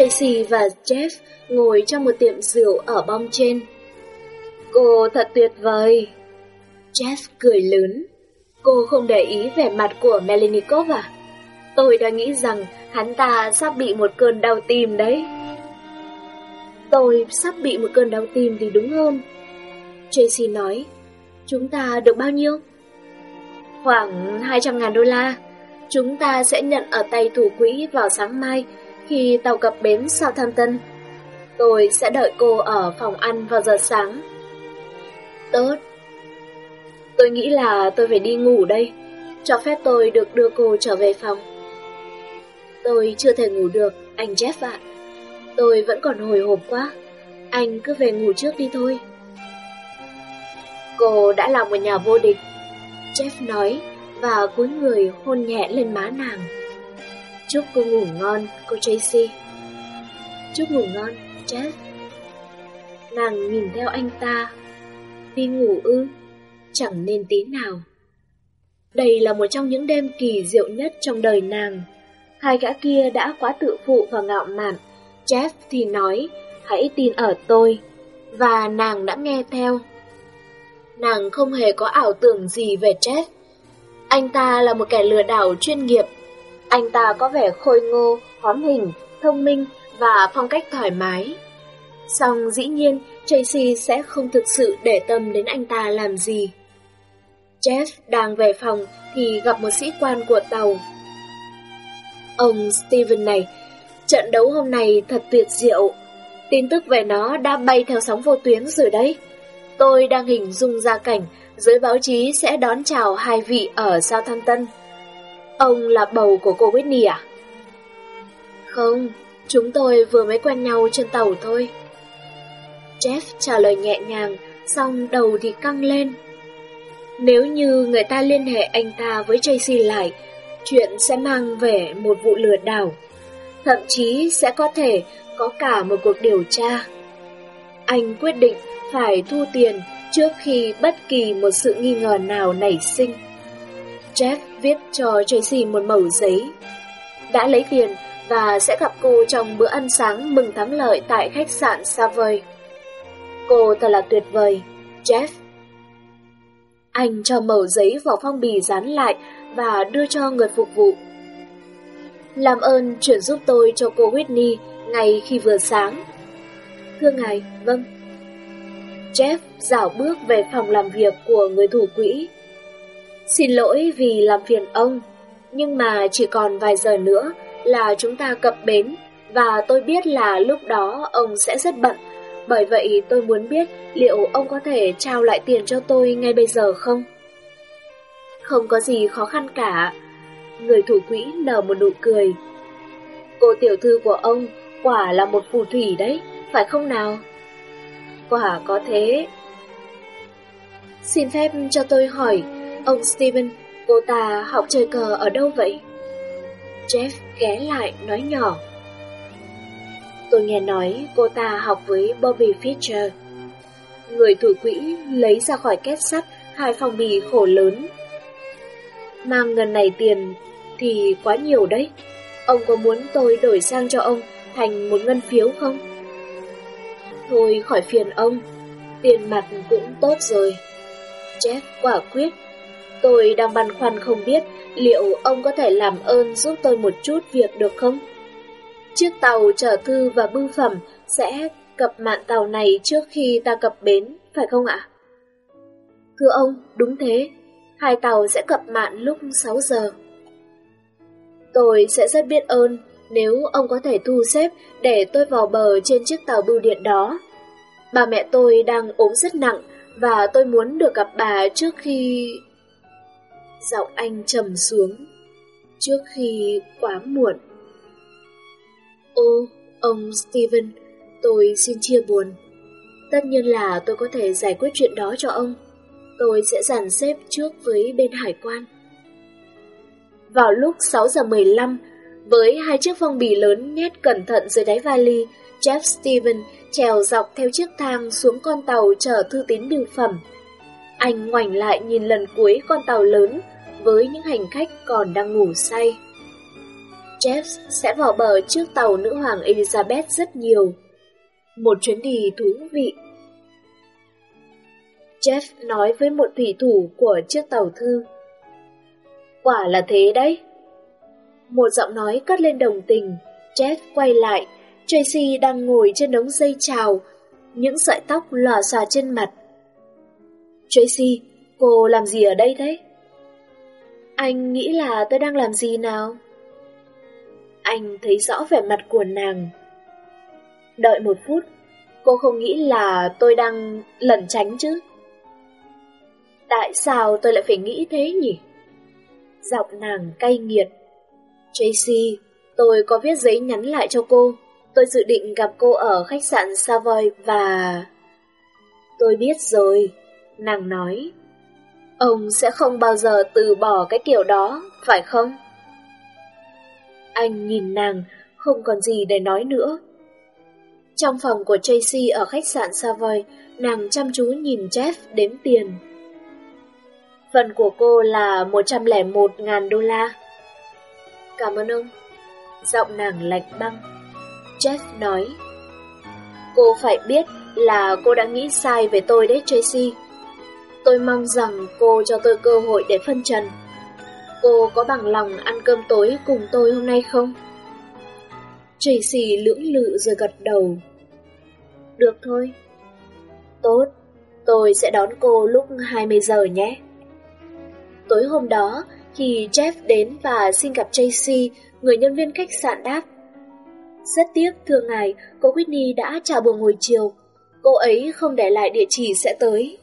Tracy và Jeff ngồi trong một tiệm rượu ở bong trên. Cô thật tuyệt vời. Jeff cười lớn. Cô không để ý vẻ mặt của Melinikov à? Tôi đã nghĩ rằng hắn ta sắp bị một cơn đau tim đấy. Tôi sắp bị một cơn đau tim thì đúng hơn. Tracy nói, chúng ta được bao nhiêu? Khoảng 200 ngàn đô la. Chúng ta sẽ nhận ở tay thủ quỹ vào sáng mai khi tàu cập bến Southampton. Tôi sẽ đợi cô ở phòng ăn vào giờ sáng. Tốt. Tôi nghĩ là tôi phải đi ngủ đây. Cho phép tôi được đưa cô trở về phòng. Tôi chưa thể ngủ được, anh Jeff ạ. Tôi vẫn còn hồi hộp quá. Anh cứ về ngủ trước đi thôi. Cô đã là một nhà vô địch. Jeff nói và cúi người hôn nhẹ lên má nàng. Chúc cô ngủ ngon, cô Tracy. Chúc ngủ ngon, Jeff. Nàng nhìn theo anh ta. Đi ngủ ư, chẳng nên tí nào. Đây là một trong những đêm kỳ diệu nhất trong đời nàng. Hai gã kia đã quá tự phụ và ngạo mạn. Jeff thì nói, hãy tin ở tôi. Và nàng đã nghe theo. Nàng không hề có ảo tưởng gì về Jeff. Anh ta là một kẻ lừa đảo chuyên nghiệp anh ta có vẻ khôi ngô, hóm hình, thông minh và phong cách thoải mái. Song dĩ nhiên, Tracy sẽ không thực sự để tâm đến anh ta làm gì. Jeff đang về phòng thì gặp một sĩ quan của tàu. Ông Steven này, trận đấu hôm nay thật tuyệt diệu. Tin tức về nó đã bay theo sóng vô tuyến rồi đấy. Tôi đang hình dung ra cảnh giới báo chí sẽ đón chào hai vị ở Southampton. Ông là bầu của cô Whitney à? Không, chúng tôi vừa mới quen nhau trên tàu thôi. Jeff trả lời nhẹ nhàng, xong đầu thì căng lên. Nếu như người ta liên hệ anh ta với Tracy lại, chuyện sẽ mang về một vụ lừa đảo. Thậm chí sẽ có thể có cả một cuộc điều tra. Anh quyết định phải thu tiền trước khi bất kỳ một sự nghi ngờ nào nảy sinh. Jeff viết cho Tracy một mẩu giấy. Đã lấy tiền và sẽ gặp cô trong bữa ăn sáng mừng thắng lợi tại khách sạn Savoy. Cô thật là tuyệt vời, Jeff. Anh cho mẩu giấy vào phong bì dán lại và đưa cho người phục vụ. Làm ơn chuyển giúp tôi cho cô Whitney ngay khi vừa sáng. Thưa ngài, vâng. Jeff dạo bước về phòng làm việc của người thủ quỹ Xin lỗi vì làm phiền ông, nhưng mà chỉ còn vài giờ nữa là chúng ta cập bến và tôi biết là lúc đó ông sẽ rất bận. Bởi vậy tôi muốn biết liệu ông có thể trao lại tiền cho tôi ngay bây giờ không? Không có gì khó khăn cả. Người thủ quỹ nở một nụ cười. Cô tiểu thư của ông quả là một phù thủy đấy, phải không nào? Quả có thế. Xin phép cho tôi hỏi, Ông Steven, cô ta học chơi cờ ở đâu vậy? Jeff ghé lại nói nhỏ. Tôi nghe nói cô ta học với Bobby Fischer. Người thủ quỹ lấy ra khỏi két sắt hai phong bì khổ lớn. Mang ngần này tiền thì quá nhiều đấy. Ông có muốn tôi đổi sang cho ông thành một ngân phiếu không? Thôi khỏi phiền ông, tiền mặt cũng tốt rồi. Jeff quả quyết Tôi đang băn khoăn không biết liệu ông có thể làm ơn giúp tôi một chút việc được không? Chiếc tàu chở thư và bưu phẩm sẽ cập mạn tàu này trước khi ta cập bến, phải không ạ? Thưa ông, đúng thế. Hai tàu sẽ cập mạn lúc 6 giờ. Tôi sẽ rất biết ơn nếu ông có thể thu xếp để tôi vào bờ trên chiếc tàu bưu điện đó. Bà mẹ tôi đang ốm rất nặng và tôi muốn được gặp bà trước khi... Giọng anh trầm xuống Trước khi quá muộn Ô, Ông Steven, tôi xin chia buồn. Tất nhiên là tôi có thể giải quyết chuyện đó cho ông. Tôi sẽ dàn xếp trước với bên hải quan. Vào lúc 6 giờ 15, với hai chiếc phong bì lớn nhét cẩn thận dưới đáy vali, Jeff Steven trèo dọc theo chiếc thang xuống con tàu chở thư tín bưu phẩm. Anh ngoảnh lại nhìn lần cuối con tàu lớn với những hành khách còn đang ngủ say. Jeff sẽ vào bờ trước tàu nữ hoàng Elizabeth rất nhiều. Một chuyến đi thú vị. Jeff nói với một thủy thủ của chiếc tàu thư. Quả là thế đấy. Một giọng nói cất lên đồng tình. Jeff quay lại. Tracy đang ngồi trên đống dây trào, những sợi tóc lòa xòa trên mặt. Tracy, cô làm gì ở đây thế? Anh nghĩ là tôi đang làm gì nào? Anh thấy rõ vẻ mặt của nàng. Đợi một phút, cô không nghĩ là tôi đang lẩn tránh chứ? Tại sao tôi lại phải nghĩ thế nhỉ? Giọng nàng cay nghiệt. Tracy, tôi có viết giấy nhắn lại cho cô. Tôi dự định gặp cô ở khách sạn Savoy và... Tôi biết rồi, nàng nói. Ông sẽ không bao giờ từ bỏ cái kiểu đó, phải không? Anh nhìn nàng, không còn gì để nói nữa. Trong phòng của Tracy ở khách sạn Savoy, nàng chăm chú nhìn Jeff đếm tiền. Phần của cô là 101.000 đô la. Cảm ơn ông. Giọng nàng lạnh băng. Jeff nói. Cô phải biết là cô đã nghĩ sai về tôi đấy Tracy. Tôi mong rằng cô cho tôi cơ hội để phân trần. Cô có bằng lòng ăn cơm tối cùng tôi hôm nay không? Tracy lưỡng lự rồi gật đầu. Được thôi. Tốt, tôi sẽ đón cô lúc 20 giờ nhé. Tối hôm đó, khi Jeff đến và xin gặp Tracy, người nhân viên khách sạn đáp. Rất tiếc, thưa ngài, cô Whitney đã chào buổi hồi chiều. Cô ấy không để lại địa chỉ sẽ tới.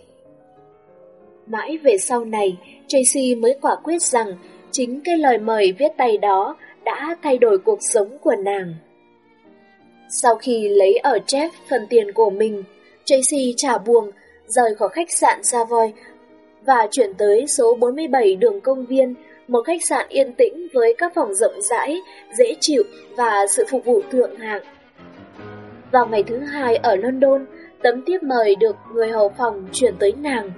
Mãi về sau này, Tracy mới quả quyết rằng chính cái lời mời viết tay đó đã thay đổi cuộc sống của nàng. Sau khi lấy ở Jeff phần tiền của mình, Tracy trả buồn, rời khỏi khách sạn Savoy và chuyển tới số 47 đường công viên, một khách sạn yên tĩnh với các phòng rộng rãi, dễ chịu và sự phục vụ thượng hạng. Vào ngày thứ hai ở London, tấm tiếp mời được người hầu phòng chuyển tới nàng.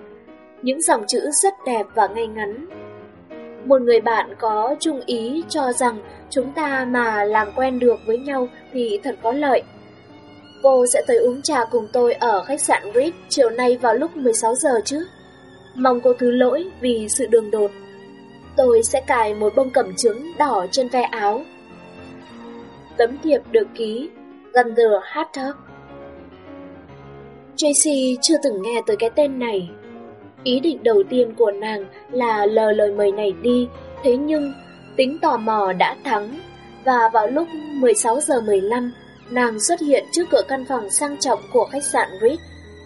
Những dòng chữ rất đẹp và ngay ngắn. Một người bạn có chung ý cho rằng chúng ta mà làm quen được với nhau thì thật có lợi. Cô sẽ tới uống trà cùng tôi ở khách sạn Ritz chiều nay vào lúc 16 giờ chứ? Mong cô thứ lỗi vì sự đường đột. Tôi sẽ cài một bông cẩm trứng đỏ trên ve áo. Tấm thiệp được ký Gunther Hatter. Tracy chưa từng nghe tới cái tên này. Ý định đầu tiên của nàng là lờ lời mời này đi, thế nhưng tính tò mò đã thắng. Và vào lúc 16 giờ 15, nàng xuất hiện trước cửa căn phòng sang trọng của khách sạn Ritz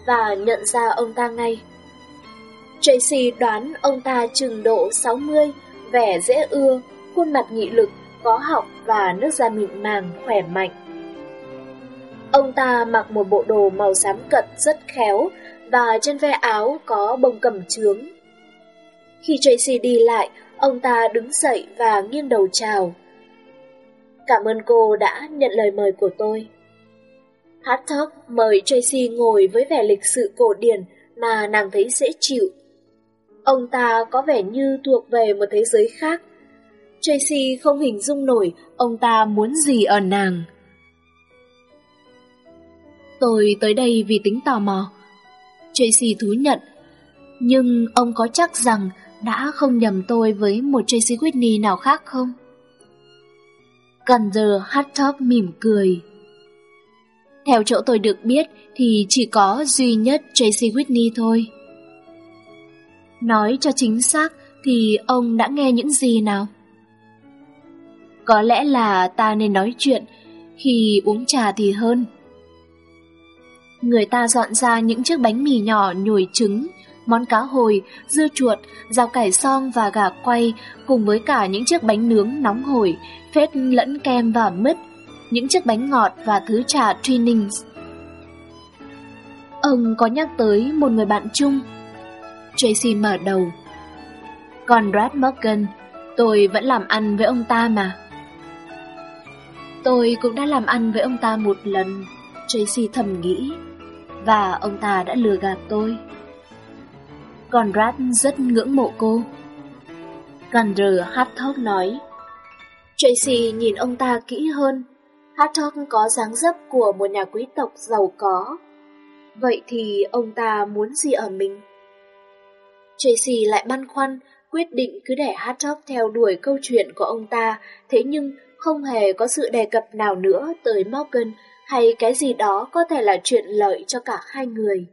và nhận ra ông ta ngay. Tracy đoán ông ta chừng độ 60, vẻ dễ ưa, khuôn mặt nghị lực, có học và nước da mịn màng, khỏe mạnh. Ông ta mặc một bộ đồ màu xám cật rất khéo và trên ve áo có bông cầm trướng. Khi Tracy đi lại, ông ta đứng dậy và nghiêng đầu chào. Cảm ơn cô đã nhận lời mời của tôi. Hattok mời Tracy ngồi với vẻ lịch sự cổ điển mà nàng thấy dễ chịu Ông ta có vẻ như thuộc về một thế giới khác. Tracy không hình dung nổi ông ta muốn gì ở nàng. Tôi tới đây vì tính tò mò. Tracy thú nhận. Nhưng ông có chắc rằng đã không nhầm tôi với một Tracy Whitney nào khác không? Gunther Hattop mỉm cười. Theo chỗ tôi được biết thì chỉ có duy nhất Tracy Whitney thôi. Nói cho chính xác thì ông đã nghe những gì nào? Có lẽ là ta nên nói chuyện, khi uống trà thì hơn. Người ta dọn ra những chiếc bánh mì nhỏ nhồi trứng, món cá hồi, dưa chuột, rau cải song và gà quay cùng với cả những chiếc bánh nướng nóng hổi, phết lẫn kem và mứt. những chiếc bánh ngọt và thứ trà Twinings. Ông có nhắc tới một người bạn chung. Tracy mở đầu. Còn Brad Morgan, tôi vẫn làm ăn với ông ta mà. Tôi cũng đã làm ăn với ông ta một lần, Tracy thầm nghĩ, và ông ta đã lừa gạt tôi. Conrad rất ngưỡng mộ cô. Gander Hartog nói. Tracy nhìn ông ta kỹ hơn. Hartog có dáng dấp của một nhà quý tộc giàu có. Vậy thì ông ta muốn gì ở mình? Tracy lại băn khoăn, quyết định cứ để Hartog theo đuổi câu chuyện của ông ta, thế nhưng không hề có sự đề cập nào nữa tới Morgan hay cái gì đó có thể là chuyện lợi cho cả hai người.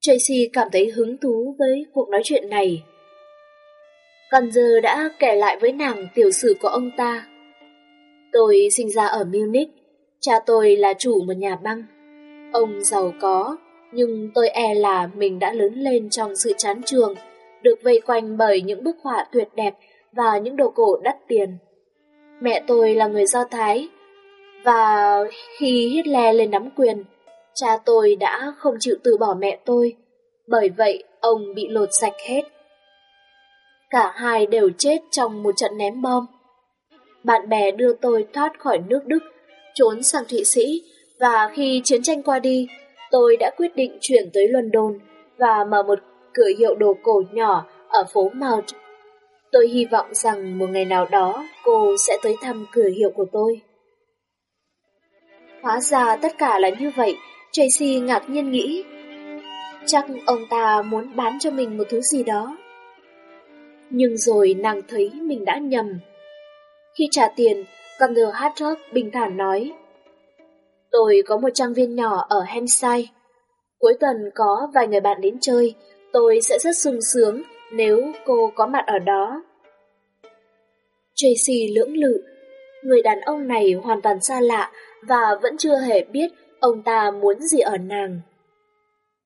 Tracy cảm thấy hứng thú với cuộc nói chuyện này. Còn giờ đã kể lại với nàng tiểu sử của ông ta. Tôi sinh ra ở Munich, cha tôi là chủ một nhà băng. Ông giàu có, nhưng tôi e là mình đã lớn lên trong sự chán trường, được vây quanh bởi những bức họa tuyệt đẹp và những đồ cổ đắt tiền. Mẹ tôi là người Do Thái, và khi Hitler lên nắm quyền, cha tôi đã không chịu từ bỏ mẹ tôi, bởi vậy ông bị lột sạch hết. Cả hai đều chết trong một trận ném bom. Bạn bè đưa tôi thoát khỏi nước Đức, trốn sang Thụy Sĩ, và khi chiến tranh qua đi, tôi đã quyết định chuyển tới London và mở một cửa hiệu đồ cổ nhỏ ở phố Mount. Tôi hy vọng rằng một ngày nào đó cô sẽ tới thăm cửa hiệu của tôi. Hóa ra tất cả là như vậy, Tracy ngạc nhiên nghĩ. Chắc ông ta muốn bán cho mình một thứ gì đó. Nhưng rồi nàng thấy mình đã nhầm. Khi trả tiền, con The bình thản nói. Tôi có một trang viên nhỏ ở Hampshire. Cuối tuần có vài người bạn đến chơi, tôi sẽ rất sung sướng nếu cô có mặt ở đó. Tracy lưỡng lự, người đàn ông này hoàn toàn xa lạ và vẫn chưa hề biết ông ta muốn gì ở nàng.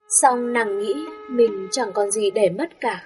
Xong nàng nghĩ mình chẳng còn gì để mất cả.